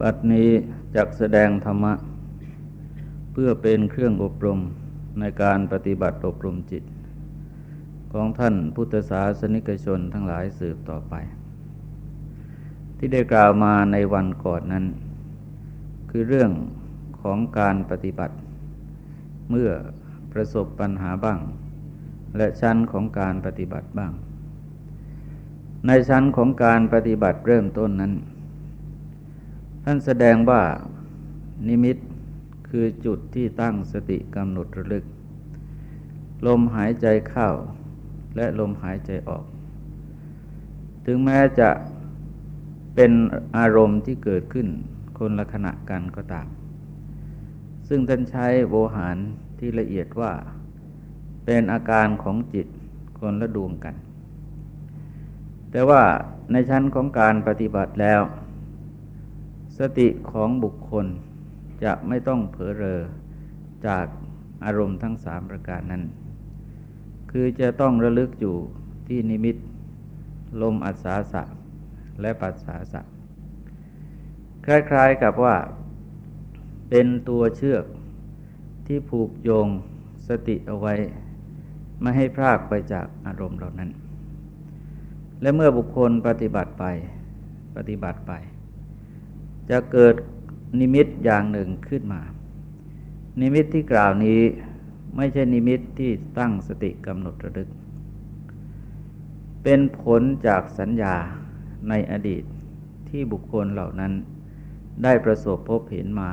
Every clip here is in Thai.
บัดนี้จักแสดงธรรมะ เพื่อเป็นเครื่องอบรมในการปฏิบัติอบรมจิต ของท่านพุทธศาสนิกชนทั้งหลายสืบต่อไป ที่ได้กล่าวมาในวันก่อนนั้น คือเรื่องของการปฏิบัติ เมื่อประสบปัญหาบ้าง และชั้นของการปฏิบัติบ้าง ในชั้นของการปฏิบัติเริ่มต้นนั้น ท่านแสดงว่านิมิตคือจุดที่ตั้งสติกำหนดระลึก ลมหายใจเข้า และลมหายใจออก ถึงแม้จะเป็นอารมณ์ที่เกิดขึ้นคนละขณะกันก็ตาม ซึ่งท่านใช้โวหารที่ละเอียดว่าเป็นอาการของจิตคนละดวงกัน แต่ว่าในชั้นของการปฏิบัติแล้ว สติของบุคคลจะไม่ต้องเผลอเรอจากอารมณ์ทั้งสามประการนั้น คือจะต้องระลึกอยู่ที่นิมิต ลมอัศาสะและปัสสาสะ คล้ายๆกับว่า เป็นตัวเชือกที่ผูกโยงสติเอาไว้ ไม่ให้พรากไปจากอารมณ์เหล่านั้น และเมื่อบุคคลปฏิบัติไป ปฏิบัติไป จะเกิดนิมิตอย่างหนึ่งขึ้นมา นิมิตที่กล่าวนี้ไม่ใช่นิมิตที่ตั้งสติกำหนดระลึก เป็นผลจากสัญญาในอดีตที่บุคคลเหล่านั้นได้ประสบพบเห็นมา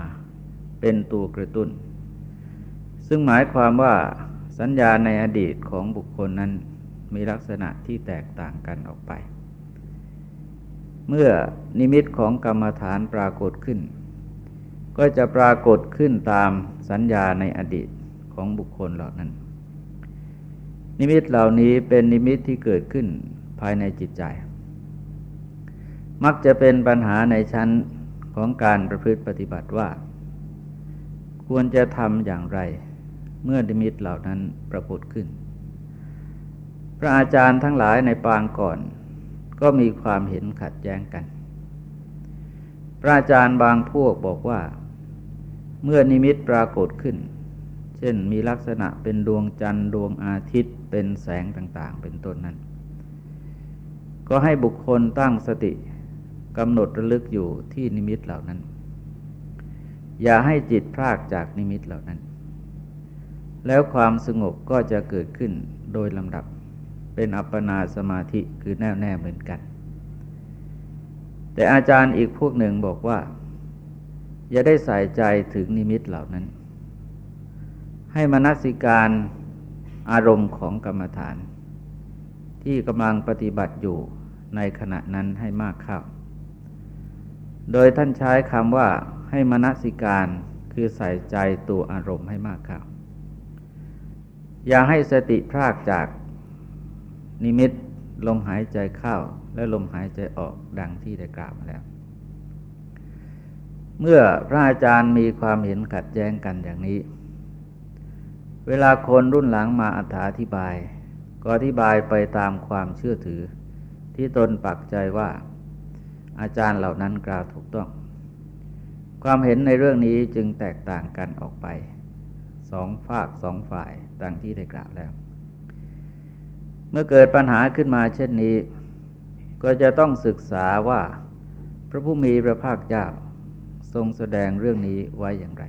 เป็นตัวกระตุ้น ซึ่งหมายความว่าสัญญาในอดีตของบุคคลนั้นมีลักษณะที่แตกต่างกันออกไป เมื่อนิมิตของกรรมฐานปรากฏขึ้น ก็จะปรากฏขึ้นตามสัญญาในอดีตของบุคคลเหล่านั้น นิมิตเหล่านี้เป็นนิมิตที่เกิดขึ้นภายในจิตใจ มักจะเป็นปัญหาในชั้นของการประพฤติปฏิบัติว่า ควรจะทำอย่างไร เมื่อนิมิตเหล่านั้นปรากฏขึ้น พระอาจารย์ทั้งหลายในปางก่อน ก็มีความเห็นขัดแย้งกัน พระอาจารย์บางพวกบอกว่า เมื่อนิมิตปรากฏขึ้น เช่นมีลักษณะเป็นดวงจันทร์ดวงอาทิตย์เป็นแสงต่าง ๆ เป็นต้นนั้น ก็ให้บุคคลตั้งสติกำหนดระลึกอยู่ที่นิมิตเหล่านั้น อย่าให้จิตพลากจากนิมิตเหล่านั้น แล้วความสงบก็จะเกิดขึ้นโดยลำดับ เป็นอัปปนาสมาธิคือแน่วแน่เหมือนกัน แต่อาจารย์อีกพวกหนึ่งบอกว่า อย่าได้ใส่ใจถึงนิมิตเหล่านั้น ให้มนสิการอารมณ์ของกรรมฐาน ที่กำลังปฏิบัติอยู่ในขณะนั้นให้มากเข้าโดยท่านใช้คำว่าให้มนสิการคือใส่ใจตัวอารมณ์ให้มากเข้าอย่าให้สติพรากจาก นิมิตลมหายใจเข้าและลมหายใจออกดังที่ได้กล่าวมาแล้ว เมื่อพระอาจารย์มีความเห็นขัดแย้งกันอย่างนี้ เวลาคนรุ่นหลังมาอธิบาย ก็อธิบายไปตามความเชื่อถือ ที่ตนปักใจว่า อาจารย์เหล่านั้นกล่าวถูกต้อง ความเห็นในเรื่องนี้จึงแตกต่างกันออกไปสองฝากสองฝ่ายดังที่ได้กล่าวแล้ว เมื่อเกิดปัญหาขึ้นมาเช่นนี้ ก็จะต้องศึกษาว่า พระผู้มีพระภาคเจ้าทรงแสดงเรื่องนี้ไว้อย่างไร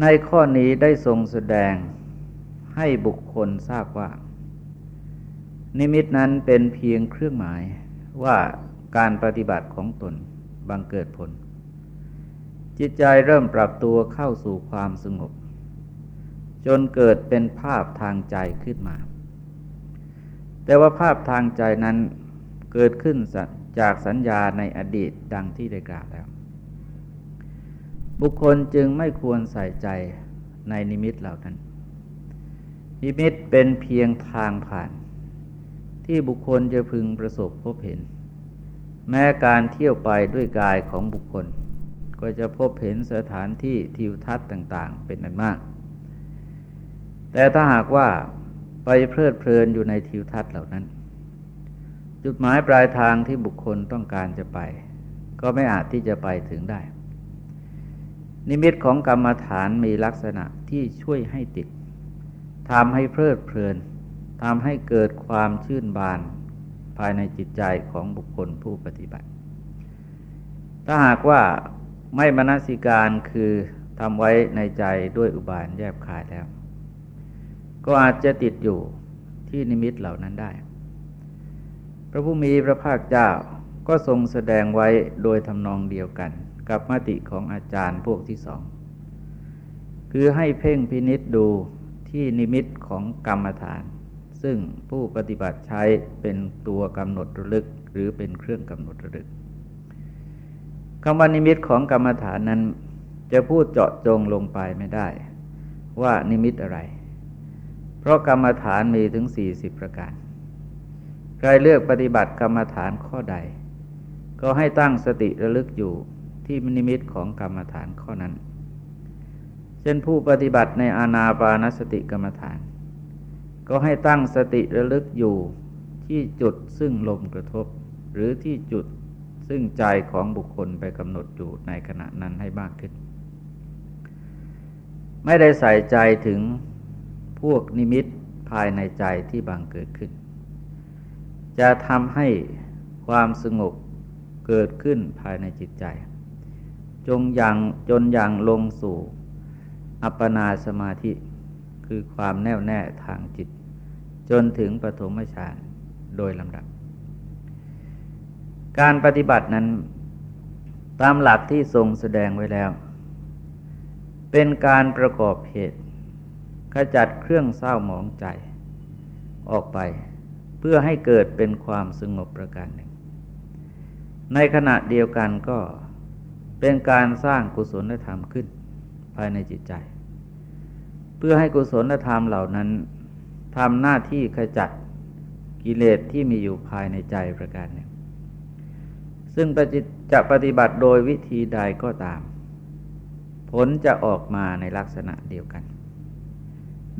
ในข้อนี้ได้ทรงแสดงให้บุคคลทราบว่า นิมิตนั้นเป็นเพียงเครื่องหมายว่าการปฏิบัติของตนบังเกิดผล จิตใจเริ่มปรับตัวเข้าสู่ความสงบ จนเกิดเป็นภาพทางใจขึ้นมา แต่ว่าภาพทางใจนั้นเกิดขึ้นจากสัญญาในอดีตดังที่ได้กล่าวแล้ว บุคคลจึงไม่ควรใส่ใจในนิมิตเหล่านั้น นิมิตเป็นเพียงทางผ่าน ที่บุคคลจะพึงประสบพบเห็น แม้การเที่ยวไปด้วยกายของบุคคล ก็จะพบเห็นสถานที่ทิวทัศน์ต่าง ๆ เป็นอันมาก แต่ถ้าหากว่าไปเพลิดเพลินอยู่ในทิวทัศน์เหล่านั้น จุดหมายปลายทางที่บุคคลต้องการจะไป ก็ไม่อาจที่จะไปถึงได้ นิมิตของกรรมฐานมีลักษณะที่ช่วยให้ติดทำให้เพลิดเพลินทำให้เกิดความชื่นบานภายในจิตใจของบุคคลผู้ปฏิบัติ ถ้าหากว่าไม่มนสิการคือทำไว้ในใจด้วยอุบายแยบคายแล้ว ก็อาจจะติดอยู่ที่นิมิตเหล่านั้นได้ พระผู้มีพระภาคเจ้าก็ทรงแสดงไว้โดยทำนองเดียวกัน กับมติของอาจารย์พวกที่สอง คือให้เพ่งพินิษดูที่นิมิตของกรรมฐาน ซึ่งผู้ปฏิบัติใช้เป็นตัวกำหนดระลึกหรือเป็นเครื่องกำหนดระลึกคำว่านิมิตของกรรมฐานนั้น จะพูดเจาะจงลงไปไม่ได้ ว่านิมิตอะไร ราะกรรมฐานมีถึง40ประการ ใครเลือกปฏิบัติกรรมฐานข้อใด ก็ให้ตั้งสติระลึกอยู่ที่นิมิตของกรรมฐานข้อนั้น เช่นผู้ปฏิบัติในอาณาปานสติกรรมฐาน ก็ให้ตั้งสติระลึกอยู่ที่จุดซึ่งลมกระทบ หรือที่จุดซึ่งใจของบุคคลไปกำหนดอยู่ในขณะนั้นให้มากขึ้น ไม่ได้ใส่ใจถึง วกนิมิตภายในใจที่บางเกิดขึ้น จะทำให้ความสงบเกิดขึ้นภายในจิตใจ จงยังจนยังลงสู่อัปปนาสมาธิคือความแน่วแน่ทางจิต จนถึงปฐมฌานโดยลำดับ การปฏิบัตินั้นตามหลักที่ทรงแสดงไว้แล้ว เป็นการประกอบเหตุ ขจัดเครื่องเศร้าหมองใจ ออกไป เพื่อให้เกิดเป็นความสงบประการหนึ่ง ในขณะเดียวกันก็เป็นการสร้างกุศลธรรมขึ้นภายในจิตใจ เพื่อให้กุศลธรรมเหล่านั้นทำหน้าที่ขจัดกิเลสที่มีอยู่ภายในใจประการหนึ่ง ซึ่งจะปฏิบัติโดยวิธีใดก็ตาม ผลจะออกมาในลักษณะเดียวกัน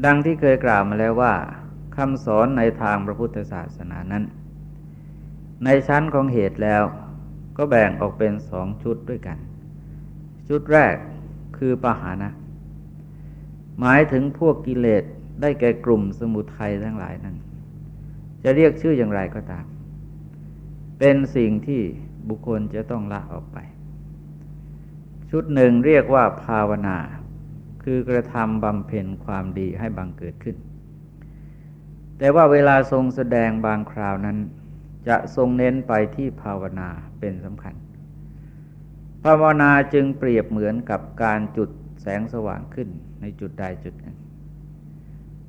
ดังที่เคยกล่าวมาแล้วว่าคำสอนในทางพระพุทธศาสนานั้น ในชั้นของเหตุแล้ว ก็แบ่งออกเป็นสองชุดด้วยกัน ชุดแรกคือปหานะ หมายถึงพวกกิเลสได้แก่กลุ่มสมุทัยทั้งหลายนั้น จะเรียกชื่ออย่างไรก็ตาม เป็นสิ่งที่บุคคลจะต้องละออกไป ชุดหนึ่งเรียกว่าภาวนา คือกระทำบำเพ็ญความดีให้บังเกิดขึ้น แต่ว่าเวลาทรงแสดงบางคราวนั้น จะทรงเน้นไปที่ภาวนาเป็นสำคัญ ภาวนาจึงเปรียบเหมือนกับการจุดแสงสว่างขึ้นในจุดใดจุดหนึ่ง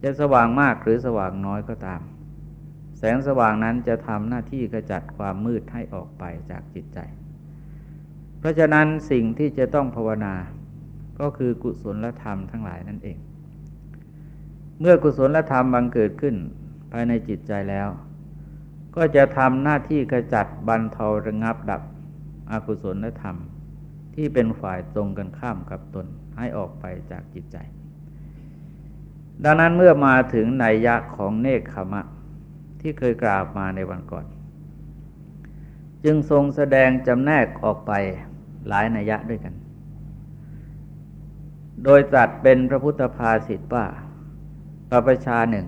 จะสว่างมากหรือสว่างน้อยก็ตาม แสงสว่างนั้นจะทำหน้าที่ขจัดความมืดให้ออกไปจากจิตใจ เพราะฉะนั้นสิ่งที่จะต้องภาวนา ก็คือกุศลธรรมทั้งหลายนั่นเอง เมื่อกุศลธรรมบังเกิดขึ้นภายในจิตใจแล้ว ก็จะทำหน้าที่ขจัดบรรเทาระงับดับอกุศลธรรม ที่เป็นฝ่ายตรงกันข้ามกับตนให้ออกไปจากจิตใจ ดังนั้นเมื่อมาถึงในยะของเนคขมะ ที่เคยกล่าวมาในวันก่อน จึงทรงแสดงจำแนกออกไปหลายนัยยะด้วยกัน โดยตัดเป็นพระพุทธภาษิตว่าปปชาหนึ่ง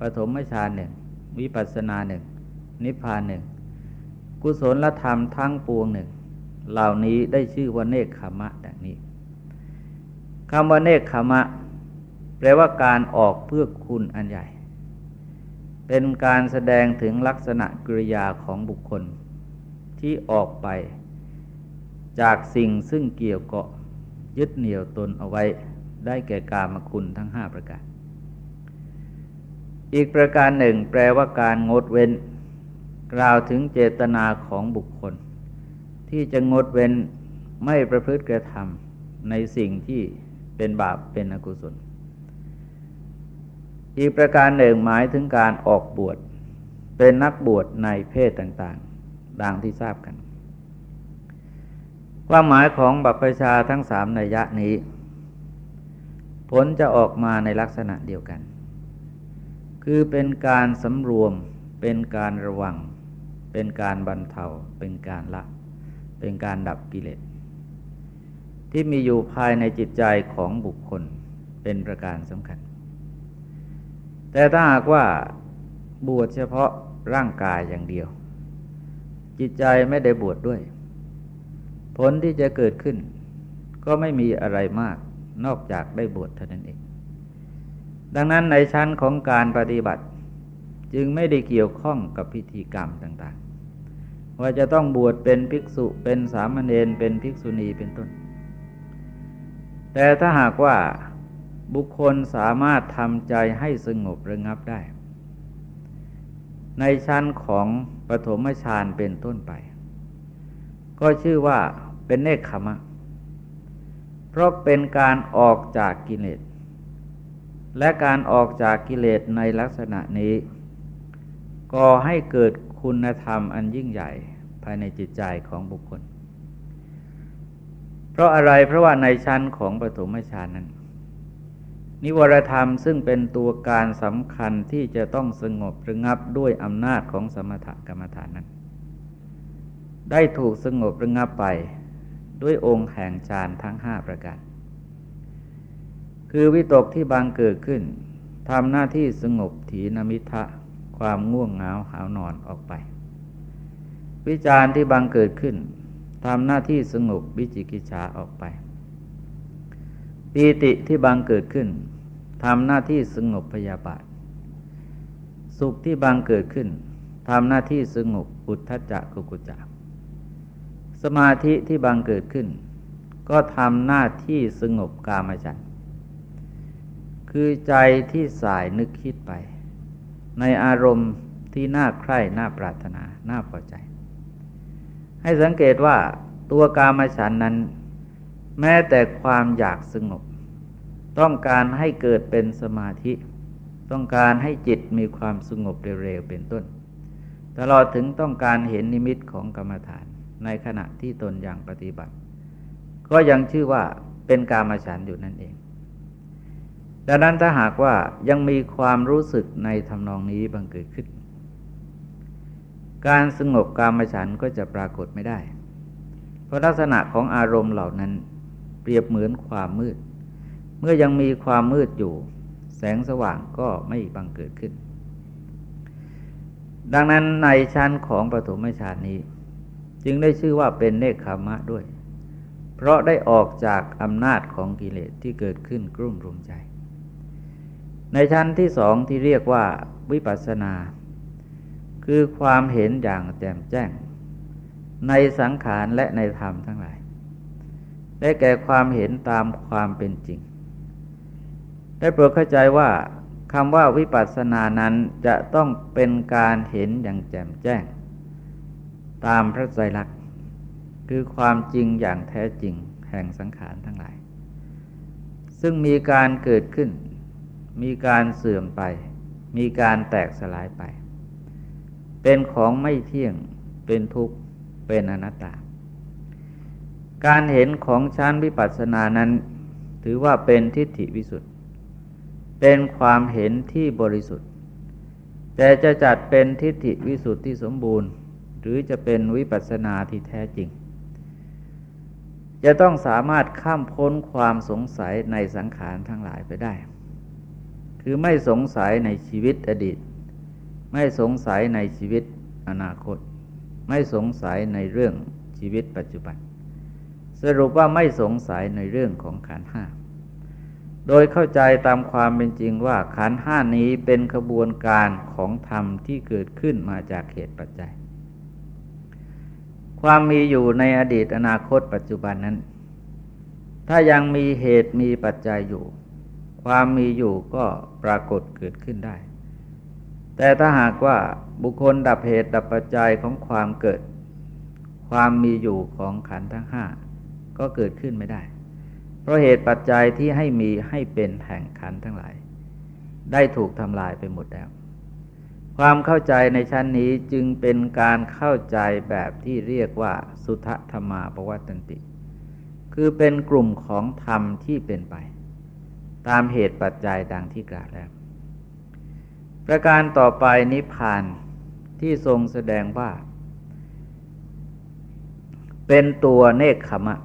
ปฐมฌานหนึ่ง วิปัสสนาหนึ่ง นิพพานหนึ่ง กุศลธรรมทั้งปวงหนึ่ง เหล่านี้ได้ชื่อว่าเนคขมะดังนี้คำว่าเนคขมะ แปลว่าการออกเพื่อคุณอันใหญ่ เป็นการแสดงถึงลักษณะกริยาของบุคคล ที่ออกไป จากสิ่งซึ่งเกี่ยวเกาะ ยึดเหนี่ยวตนเอาไว้ได้แก่กามคุณทั้งห้าประการ อีกประการหนึ่ง แปลว่าการงดเว้น กล่าวถึงเจตนาของบุคคล ที่จะงดเว้นไม่ประพฤติกระทำในสิ่งที่เป็นบาปเป็นอกุศล อีกประการหนึ่งหมายถึงการออกบวช เป็นนักบวชในเพศต่างๆ ดังที่ทราบกัน ความหมายของบัพพชาทั้งสามในยะนี้ ผลจะออกมาในลักษณะเดียวกัน คือเป็นการสำรวม เป็นการระวัง เป็นการบรรเทา เป็นการละ เป็นการดับกิเลสที่มีอยู่ภายในจิตใจของบุคคลเป็นประการสำคัญ แต่ถ้าหากว่าบวชเฉพาะร่างกายอย่างเดียว จิตใจไม่ได้บวชดด้วย ผลที่จะเกิดขึ้น ก็ไม่มีอะไรมากนอกจากได้บวชเท่านั้นเอง ดังนั้นในชั้นของการปฏิบัติ จึงไม่ได้เกี่ยวข้องกับพิธีกรรมต่างๆ ว่าจะต้องบวชเป็นภิกษุเป็นสามเณรเป็นภิกษุณีเป็นต้น แต่ถ้าหากว่าบุคคลสามารถทำใจให้สงบระงับได้ ในชั้นของปฐมฌานเป็นต้นไป ก็ชื่อว่า เป็นเนคขมะ เพราะเป็นการออกจากกิเลส และการออกจากกิเลสในลักษณะนี้ ก่อให้เกิดคุณธรรมอันยิ่งใหญ่ภายในจิตใจของบุคคล เพราะอะไรเพราะว่าในชั้นของปฐมฌานนั้น นิวรธรรมซึ่งเป็นตัวการสำคัญที่จะต้องสงบระงับด้วยอำนาจของสมถกรรมฐานนั้นได้ถูกสงบระงับไป ด้วยองค์แห่งฌานทั้งห้าประการ คือวิตกที่บางเกิดขึ้นทำหน้าที่สงบถีนมิทะความง่วงเหงาหาวนอนออกไป วิจารณ์ที่บางเกิดขึ้นทำหน้าที่สงบวิจิกิจฉาออกไป ปีติที่บางเกิดขึ้นทำหน้าที่สงบพยาบาท สุขที่บางเกิดขึ้นทำหน้าที่สงบอุทธจักกุกุจัก สมาธิที่บางเกิดขึ้น ก็ทำหน้าที่สงบกามฉันคือใจที่สายนึกคิดไป ในอารมณ์ที่น่าใคร่น่าปรารถนา น่าพอใจ ให้สังเกตว่าตัวกามฉันนั้น แม้แต่ความอยากสงบ ต้องการให้เกิดเป็นสมาธิ ต้องการให้จิตมีความสงบเร็วๆเป็นต้น ตลอดถึงต้องการเห็นนิมิตของกรรมฐาน ในขณะที่ตนยังปฏิบัติ ก็ยังชื่อว่าเป็นกามฉันอยู่นั่นเอง ดังนั้นถ้าหากว่ายังมีความรู้สึกในทำนองนี้บังเกิดขึ้น การสงบกามฉันก็จะปรากฏไม่ได้ เพราะลักษณะของอารมณ์เหล่านั้นเปรียบเหมือนความมืด เมื่อยังมีความมืดอยู่ แสงสว่างก็ไม่บังเกิดขึ้นดังนั้นในชั้นของปฐมฌานนี้ จึงได้ชื่อว่าเป็นเนคขมะด้วย เพราะได้ออกจากอำนาจของกิเลสที่เกิดขึ้นกลุ่มรุมใจ ในชั้นที่สองที่เรียกว่าวิปัสสนา คือความเห็นอย่างแจ่มแจ้ง ในสังขารและในธรรมทั้งหลาย ได้แก่ความเห็นตามความเป็นจริง ได้โปรดเข้าใจว่าคำว่าวิปัสสนานั้นจะต้องเป็นการเห็นอย่างแจ่มแจ้ง ตามพระไตรลักษณ์คือความจริงอย่างแท้จริงแห่งสังขารทั้งหลาย ซึ่งมีการเกิดขึ้น มีการเสื่อมไป มีการแตกสลายไป เป็นของไม่เที่ยงเป็นทุกข์เป็นอนัตตา การเห็นของชั้นวิปัสสนานั้น ถือว่าเป็นทิฏฐิวิสุทธิ์เป็นความเห็นที่บริสุทธิ์ แต่จะจัดเป็นทิฏฐิวิสุทธิ์ที่สมบูรณ์ หรือจะเป็นวิปัสสนาที่แท้จริง จะต้องสามารถข้ามพ้นความสงสัยในสังขารทั้งหลายไปได้ คือไม่สงสัยในชีวิตอดีต ไม่สงสัยในชีวิตอนาคต ไม่สงสัยในเรื่องชีวิตปัจจุบัน สรุปว่าไม่สงสัยในเรื่องของขันห้าโดยเข้าใจตามความเป็นจริงว่าขันห้านี้เป็นขบวนการของธรรมที่เกิดขึ้นมาจากเหตุปัจจัย ความมีอยู่ในอดีตอนาคตปัจจุบันนั้น ถ้ายังมีเหตุมีปัจจัยอยู่ ความมีอยู่ก็ปรากฏเกิดขึ้นได้ แต่ถ้าหากว่าบุคคลดับเหตุดับปัจจัยของความเกิด ความมีอยู่ของขันทั้งห้าก็เกิดขึ้นไม่ได้ เพราะเหตุปัจจัยที่ให้มีให้เป็นแห่งขันทั้งหลาย ได้ถูกทำลายไปหมดแล้ว ความเข้าใจในชั้นนี้จึงเป็นการเข้าใจแบบที่เรียกว่าสุทธรรมาปวัตติ คือเป็นกลุ่มของธรรมที่เป็นไป ตามเหตุปัจจัยดังที่กล่าวแล้ว ประการต่อไปนิพพานที่ทรงแสดงว่าเเป็นตัวเนคขมะ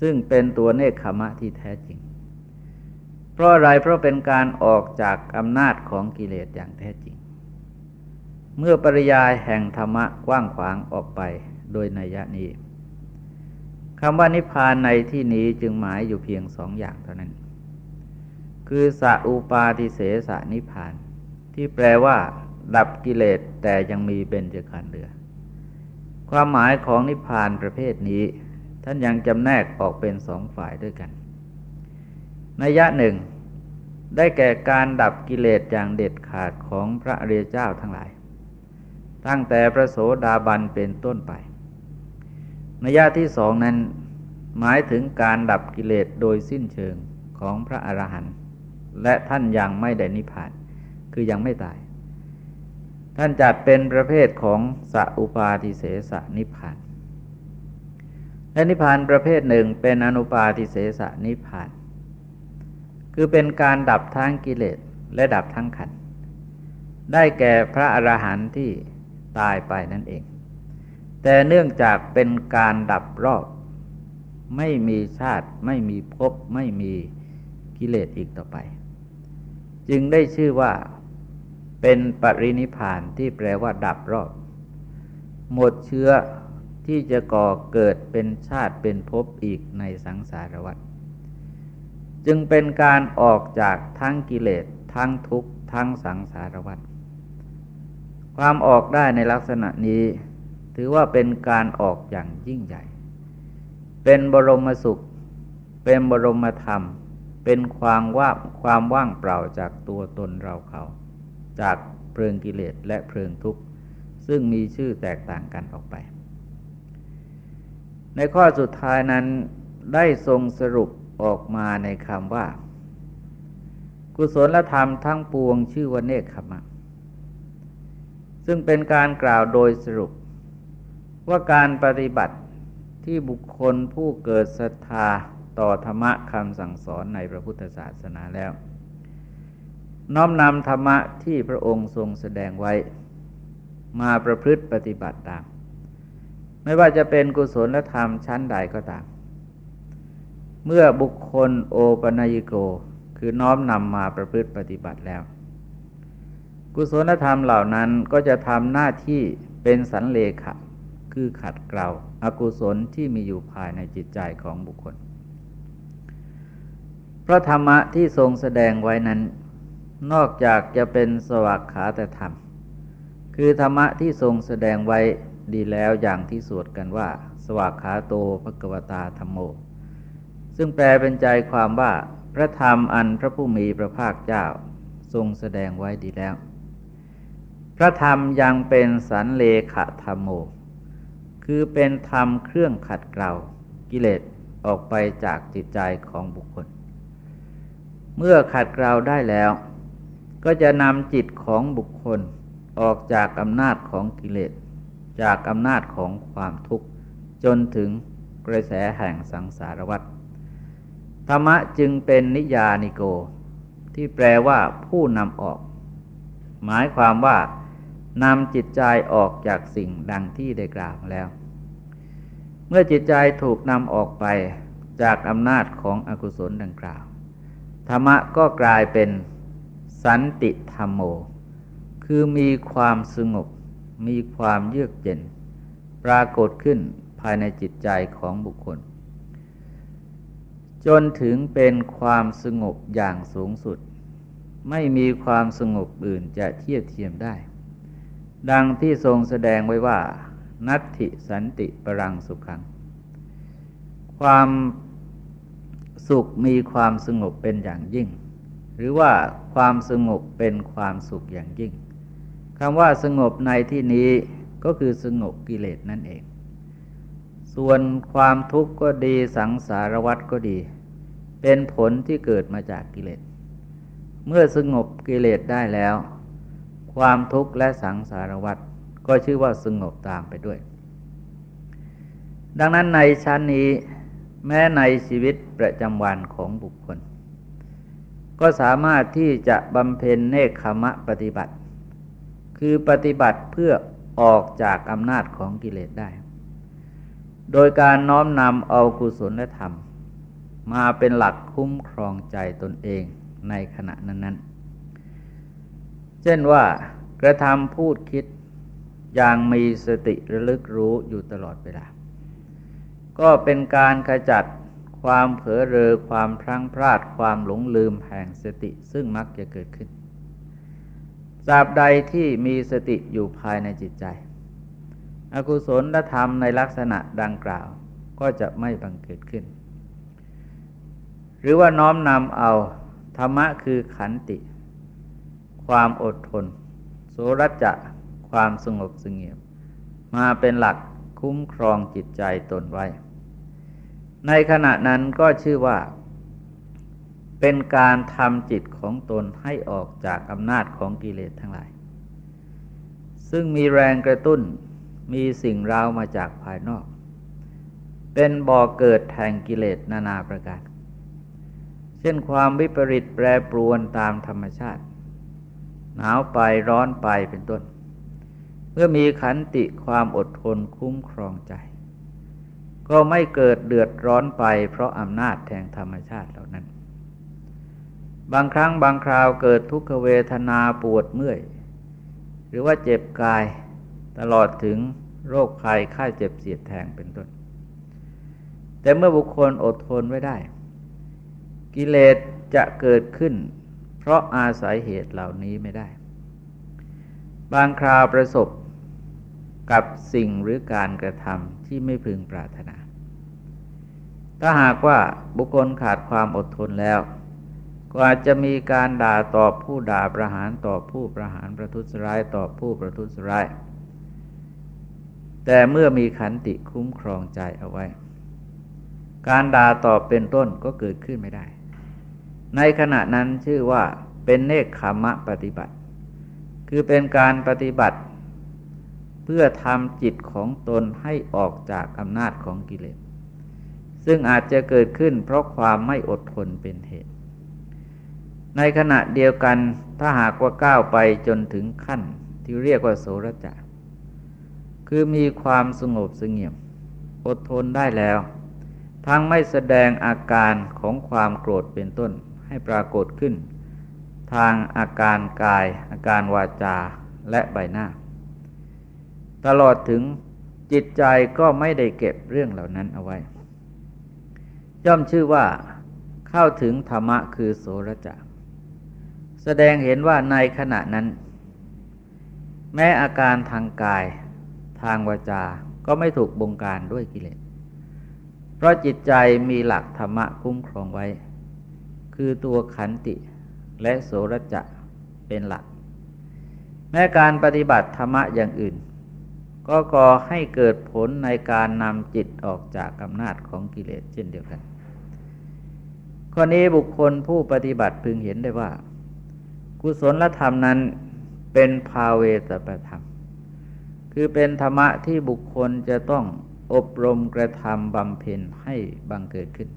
ซึ่งเป็นตัวเนคขมะที่แท้จริง เพราะอะไรเพราะเป็นการออกจากอำนาจของกิเลสอย่างแท้จริง เมื่อปริยายแห่งธรรมะกว้างขวางออกไปโดยนัยนี้คำว่านิพพานในที่นี้จึงหมายอยู่เพียงสองอย่างเท่านั้น คือสัอุปาทิเสสนิพพาน ที่แปลว่า ดับกิเลสแต่ยังมีเบญจขันธ์เหลือ ความหมายของนิพพานประเภทนี้ ท่านยังจำแนกออกเป็นสองฝ่ายด้วยกันนัยะหนึ่ง ได้แก่การดับกิเลสอย่างเด็ดขาดของพระอริยเจ้าทั้งหลาย ตั้งแต่พระโสดาบันเป็นต้นไปนัยยะที่สองนั้นหมายถึงการดับกิเลสโดยสิ้นเชิงของพระอรหันต์และท่านยังไม่ได้นิพพาน คือยังไม่ตาย ท่านจัดเป็นประเภทของสัอุปาทิเสสนิพพาน และนิพพานประเภทหนึ่งเป็นอนุปาทิเสสนิพพาน คือเป็นการดับทั้งกิเลสและดับทั้งขัน ได้แก่พระอรหันต์ที่ ตายไปนั่นเอง แต่เนื่องจากเป็นการดับรอบ ไม่มีชาติไม่มีภพไม่มีกิเลสอีกต่อไป จึงได้ชื่อว่าเป็นปรินิพานที่แปลว่าดับรอบ หมดเชื้อที่จะก่อเกิดเป็นชาติเป็นภพอีกในสังสารวัฏจึงเป็นการออกจากทั้งกิเลสทั้งทุกข์ทั้งสังสารวัฏ ความออกได้ในลักษณะนี้ ถือว่าเป็นการออกอย่างยิ่งใหญ่ เป็นบรมสุข เป็นบรมธรรม เป็นความว่าความว่างเปล่าจากตัวตนเราเขา จากเพลิงกิเลสและเพลิงทุกข์ ซึ่งมีชื่อแตกต่างกันออกไป ในข้อสุดท้ายนั้นได้ทรงสรุปออกมาในคำว่า กุศลธรรมทั้งปวงชื่อว่าเนคขมะ ซึ่งเป็นการกล่าวโดยสรุป ว่าการปฏิบัติที่บุคคลผู้เกิดศรัทธาต่อธรรมะคำสั่งสอนในพระพุทธศาสนาแล้ว น้อมนำธรรมะที่พระองค์ทรงแสดงไว้ มาประพฤติปฏิบัติตาม ไม่ว่าจะเป็นกุศลธรรมชั้นใดก็ตาม เมื่อบุคคลโอปนายโก คือน้อมนำมาประพฤติปฏิบัติแล้ว กุศลธรรมเหล่านั้นก็จะทำหน้าที่เป็นสันเลขะ คือขัดเกลาอากุศลที่มีอยู่ภายในจิตใจของบุคคล พระธรรมะที่ทรงแสดงไว้นั้น นอกจากจะเป็นสวากขาแต่ธรรม คือธรรมะที่ทรงแสดงไว้ดีแล้วอย่างที่สวดกันว่า สวากขาโตภกวตาธรรมโม ซึ่งแปลเป็นใจความว่าพระธรรมอันพระผู้มีพระภาคเจ้า ทรงแสดงไว้ดีแล้ว พระธรรมยังเป็นสันเลขะธรรมโม คือเป็นธรรมเครื่องขัดเกลากิเลสออกไปจากจิตใจของบุคคล เมื่อขัดเกลาได้แล้ว ก็จะนำจิตของบุคคลออกจากอำนาจของกิเลส จากอำนาจของความทุกข์ จนถึงกระแสแห่งสังสารวัฏธรรมะจึงเป็นนิยานิโก ที่แปลว่าผู้นำออก หมายความว่า นำจิตใจออกจากสิ่งดังที่ได้กล่าวแล้ว เมื่อจิตใจถูกนำออกไปจากอำนาจของอกุศลดังกล่าวธรรมะก็กลายเป็นสันติธรรมโม คือมีความสงบ มีความเยือกเย็น ปรากฏขึ้นภายในจิตใจของบุคคล จนถึงเป็นความสงบอย่างสูงสุด ไม่มีความสงบอื่นจะเทียบเทียมได้ ดังที่ทรงแสดงไว้ว่า นัตถิสันติปรังสุขัง ความสุขมีความสงบเป็นอย่างยิ่ง หรือว่าความสงบเป็นความสุขอย่างยิ่งคำว่าสงบในที่นี้ก็คือสงบกิเลสนั่นเอง ส่วนความทุกข์ก็ดีสังสารวัฏก็ดี เป็นผลที่เกิดมาจากกิเลส เมื่อสงบกิเลสได้แล้ว ความทุกข์และสังสารวัฏก็ชื่อว่าสงบตามไปด้วย ดังนั้นในชั้นนี้แม้ในชีวิตประจำวันของบุคคล ก็สามารถที่จะบำเพ็ญเนคขมะปฏิบัติ คือปฏิบัติเพื่อออกจากอำนาจของกิเลสได้ โดยการน้อมนำเอากุศลและธรรม มาเป็นหลักคุ้มครองใจตนเองในขณะนั้นๆ เช่นว่ากระทำพูดคิดอย่างมีสติระลึกรู้อยู่ตลอดเวลา ก็เป็นการขจัดความเผลอเรอความพลั้งพลาดความหลงลืมแห่งสติซึ่งมักจะเกิดขึ้นตราบใดที่มีสติอยู่ภายในจิตใจ อกุศลธรรมในลักษณะดังกล่าวก็จะไม่บังเกิดขึ้น หรือว่าน้อมนำเอาธรรมะคือขันติ ความอดทนโสรัจะความสงบสงเงียมมาเป็นหลักคุ้มครองจิตใจตนไว้ ในขณะนั้นก็ชื่อว่า เป็นการทำจิตของตนให้ออกจากอำนาจของกิเลสทั้งหลาย ซึ่งมีแรงกระตุ้นมีสิ่งราวมาจากภายนอก เป็นบ่อเกิดแห่งกิเลสนานาประการ เช่นความวิปริตแปรปรวนตามธรรมชาติ หนาวไปร้อนไปเป็นต้น เมื่อมีขันติความอดทนคุ้มครองใจ ก็ไม่เกิดเดือดร้อนไปเพราะอำนาจแห่งธรรมชาติเหล่านั้น บางครั้งบางคราวเกิดทุกขเวทนาปวดเมื่อย หรือว่าเจ็บกายตลอดถึงโรคภัยไข้เจ็บเสียดแทงเป็นต้น แต่เมื่อบุคคลอดทนไว้ได้ กิเลสจะเกิดขึ้น ราะอาศัยเหตุเหล่านี้ไม่ได้ บางคราวประสบกับสิ่งหรือการกระทำที่ไม่พึงปรารถนา ถ้าหากว่าบุคคลขาดความอดทนแล้ว ก็อาจจะมีการด่าตอบผู้ด่าประหารตอบผู้ประหารประทุษร้ายตอบผู้ประทุษร้าย แต่เมื่อมีขันติคุ้มครองใจเอาไว้ การด่าตอบเป็นต้นก็เกิดขึ้นไม่ได้ ในขณะนั้นชื่อว่าเป็นเนคขมะปฏิบัติ คือเป็นการปฏิบัติ เพื่อทำจิตของตนให้ออกจากอำนาจของกิเลส ซึ่งอาจจะเกิดขึ้นเพราะความไม่อดทนเป็นเหตุ ในขณะเดียวกันถ้าหากว่าก้าวไปจนถึงขั้นที่เรียกว่าโสรจะคือมีความสงบสงเงียม อดทนได้แล้ว ทั้งไม่แสดงอาการของความโกรธเป็นต้น ให้ปรากฏขึ้น ทางอาการกาย อาการวาจาและใบหน้า ตลอดถึงจิตใจก็ไม่ได้เก็บเรื่องเหล่านั้นเอาไว้ ย่อมชื่อว่าเข้าถึงธรรมะคือโสรจะแสดงเห็นว่าในขณะนั้น แม้อาการทางกาย ทางวาจาก็ไม่ถูกบงการด้วยกิเลส เพราะจิตใจมีหลักธรรมะคุ้มครองไว้ คือตัวขันติและโสรจะเป็นหลัก แม้การปฏิบัติธรรมะอย่างอื่น ก็ก่อให้เกิดผลในการนำจิตออกจากอำนาจของกิเลสเช่นเดียวกัน ข้อนี้บุคคลผู้ปฏิบัติพึงเห็นได้ว่า กุศลธรรมนั้นเป็นภาเวตประธรรม คือเป็นธรรมะที่บุคคลจะต้องอบรมกระทำบำเพ็ญให้บังเกิดขึ้น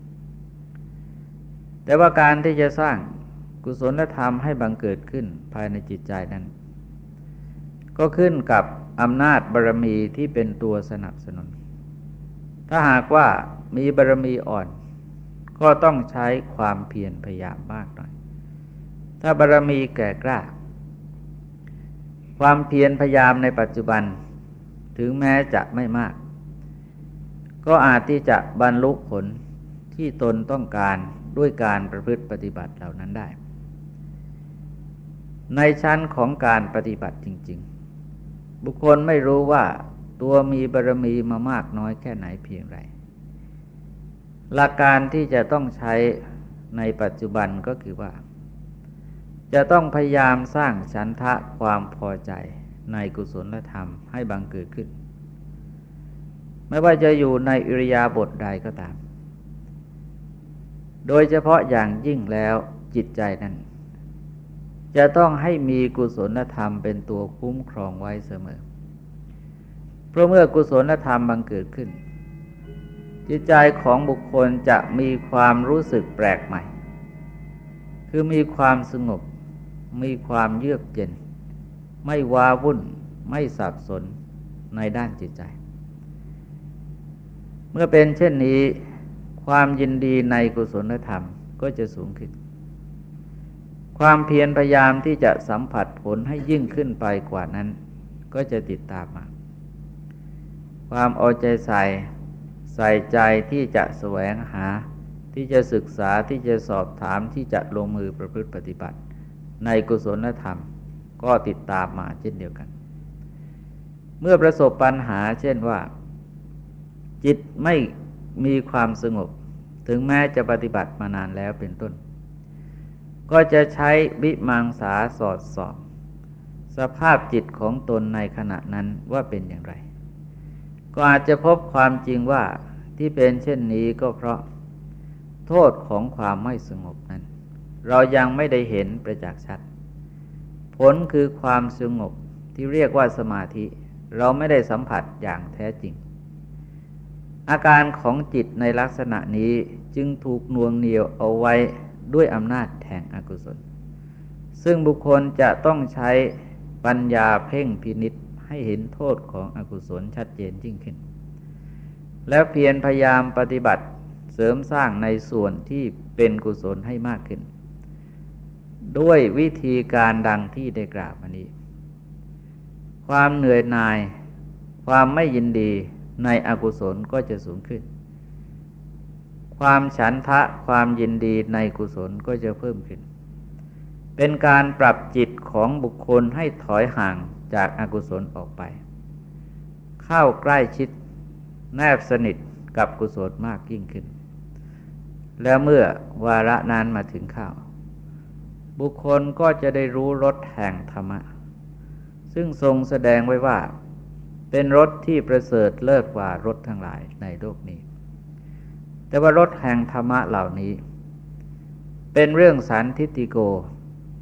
แต่ว่าการที่จะสร้างกุศลธรรมให้บังเกิดขึ้นภายในจิตใจนั้น ก็ขึ้นกับอำนาจบารมีที่เป็นตัวสนับสนุน ถ้าหากว่ามีบารมีอ่อน ก็ต้องใช้ความเพียรพยายามมากหน่อย ถ้าบารรมีแก่กล้า ความเพียรพยายามในปัจจุบันถึงแม้จะไม่มาก ก็อาจที่จะบรรลุผลที่ตนต้องการ ด้วยการประพฤติปฏิบัติเหล่านั้นได้ ในชั้นของการปฏิบัติจริง ๆ บุคคลไม่รู้ว่าตัวมีบารรมีมามากน้อยแค่ไหนเพียงไร หลักการที่จะต้องใช้ในปัจจุบันก็คือว่า จะต้องพยายามสร้างฉันทะความพอใจในกุศลธรรมให้บังเกิดขึ้น ไม่ว่าจะอยู่ในอิริยาบถใดก็ตาม โดยเฉพาะอย่างยิ่งแล้วจิตใจนั้น จะต้องให้มีกุศลธรรมเป็นตัวคุ้มครองไว้เสมอ เพราะเมื่อกุศลธรรมบังเกิดขึ้น จิตใจของบุคคลจะมีความรู้สึกแปลกใหม่ คือมีความสงบ มีความเยือกเย็น ไม่วาวุ่น ไม่สับสนในด้านจิตใจ เมื่อเป็นเช่นนี้ ความยินดีในกุศลธรรมก็จะสูงขึ้น ความเพียรพยายามที่จะสัมผัสผลให้ยิ่งขึ้นไปกว่านั้น ก็จะติดตามมา ความเอาใจใส่ใส่ใจที่จะแสวงหา ที่จะศึกษาที่จะสอบถามที่จะลงมือประพฤติปฏิบัติ ในกุศลธรรมก็ติดตามมาเช่นเดียวกัน เมื่อประสบปัญหาเช่นว่า จิตไม่มีความสงบ ถึงแม้จะปฏิบัติมานานแล้วเป็นต้น ก็จะใช้วิมังสาสอดสอบสภาพจิตของตนในขณะนั้นว่าเป็นอย่างไร ก็อาจจะพบความจริงว่าที่เป็นเช่นนี้ก็เพราะโทษของความไม่สงบนั้น เรายังไม่ได้เห็นประจักษ์ชัด ผลคือความสงบที่เรียกว่าสมาธิ เราไม่ได้สัมผัสอย่างแท้จริง อาการของจิตในลักษณะนี้ จึงถูกนวงเหนียวเอาไว้ด้วยอำนาจแห่งอกุศล ซึ่งบุคคลจะต้องใช้ปัญญาเพ่งพินิษให้เห็นโทษของอกุศลชัดเจนยิ่งขึ้น แล้วเพียรพยายามปฏิบัติเสริมสร้างในส่วนที่เป็นกุศลให้มากขึ้น ด้วยวิธีการดังที่ได้กล่าวมานี้ ความเหนื่อยหน่าย ความไม่ยินดีในอกุศลก็จะสูงขึ้น ความฉันทะความยินดีในกุศลก็จะเพิ่มขึ้น เป็นการปรับจิตของบุคคลให้ถอยห่างจากอากุศลออกไป เข้าใกล้ชิดแนบสนิทกับกุศลมากยิ่งขึ้น แล้วเมื่อวาระนั้นมาถึงข้าว บุคคลก็จะได้รู้รสแห่งธรรมะ ซึ่งทรงแสดงไว้ว่า เป็นรสที่ประเสริฐเลิศกว่ารสทั้งหลายในโลกนี้ แต่ว่ารสแห่งธรรมะเหล่านี้ เป็นเรื่องสันทิติโก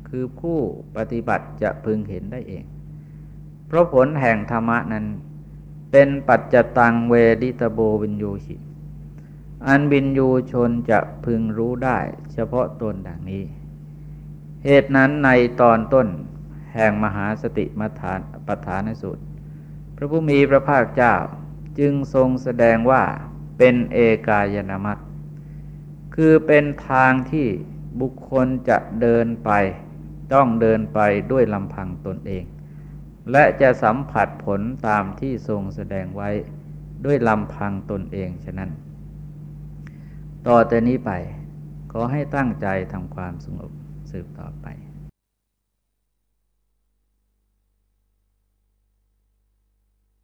คือผู้ปฏิบัติจะพึงเห็นได้เอง เพราะผลแห่งธรรมะนั้น เป็นปัจจตังเวดิตโบวินโยหิอันบินยูชนจะพึงรู้ได้เฉพาะตนดังนี้ เหตุนั้นในตอนต้นแห่งมหาสติมัฐานปฐานสุดพระผู้มีพระภาคเจ้าจึงทรงแสดงว่า เป็นเอกายนามัตคือเป็นทางที่บุคคลจะเดินไปต้องเดินไปด้วยลำพังตนเอง และจะสัมผัสผลตามที่ทรงแสดงไว้ด้วยลำพังตนเองฉะนั้น ต่อแต่นี้ไป ขอให้ตั้งใจทำความสงบสืบต่อไป